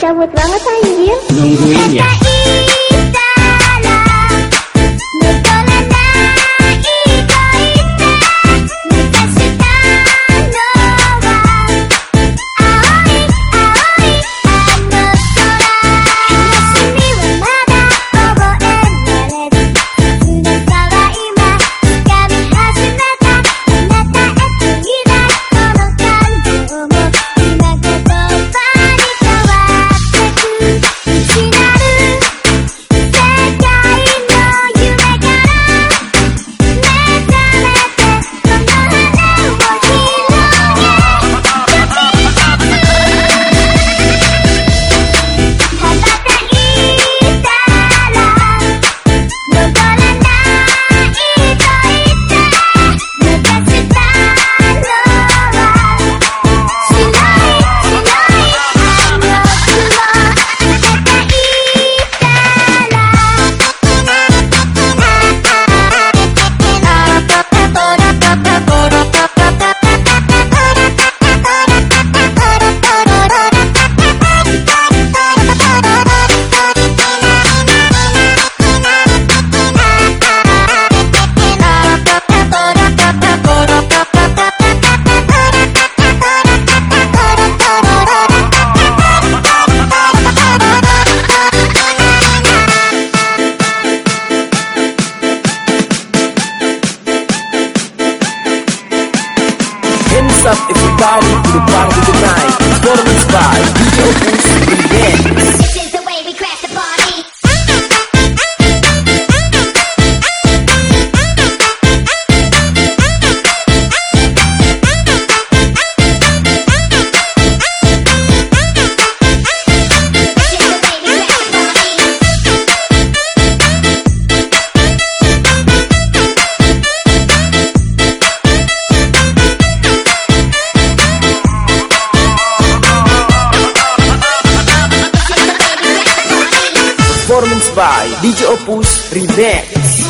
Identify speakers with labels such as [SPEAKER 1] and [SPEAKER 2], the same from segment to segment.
[SPEAKER 1] cabut banget anjir.
[SPEAKER 2] Nungguin ya.
[SPEAKER 3] Hands up everybody to the party tonight. Performance by DJ Opus Remix. By DJ Opus Remix.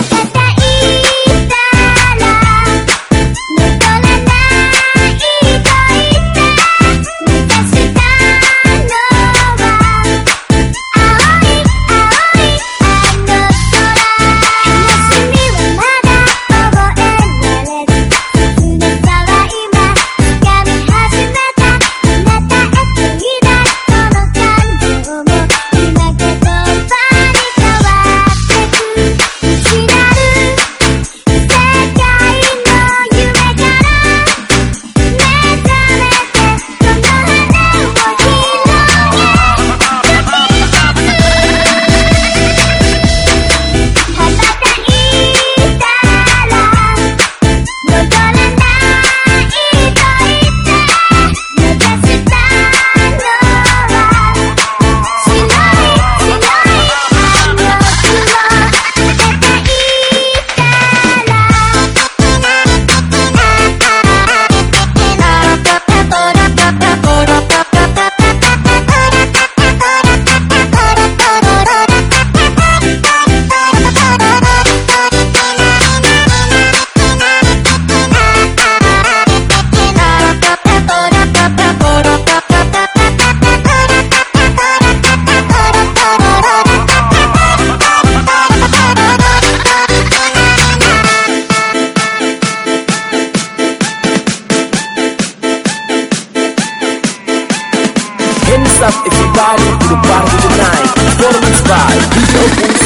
[SPEAKER 4] Okay.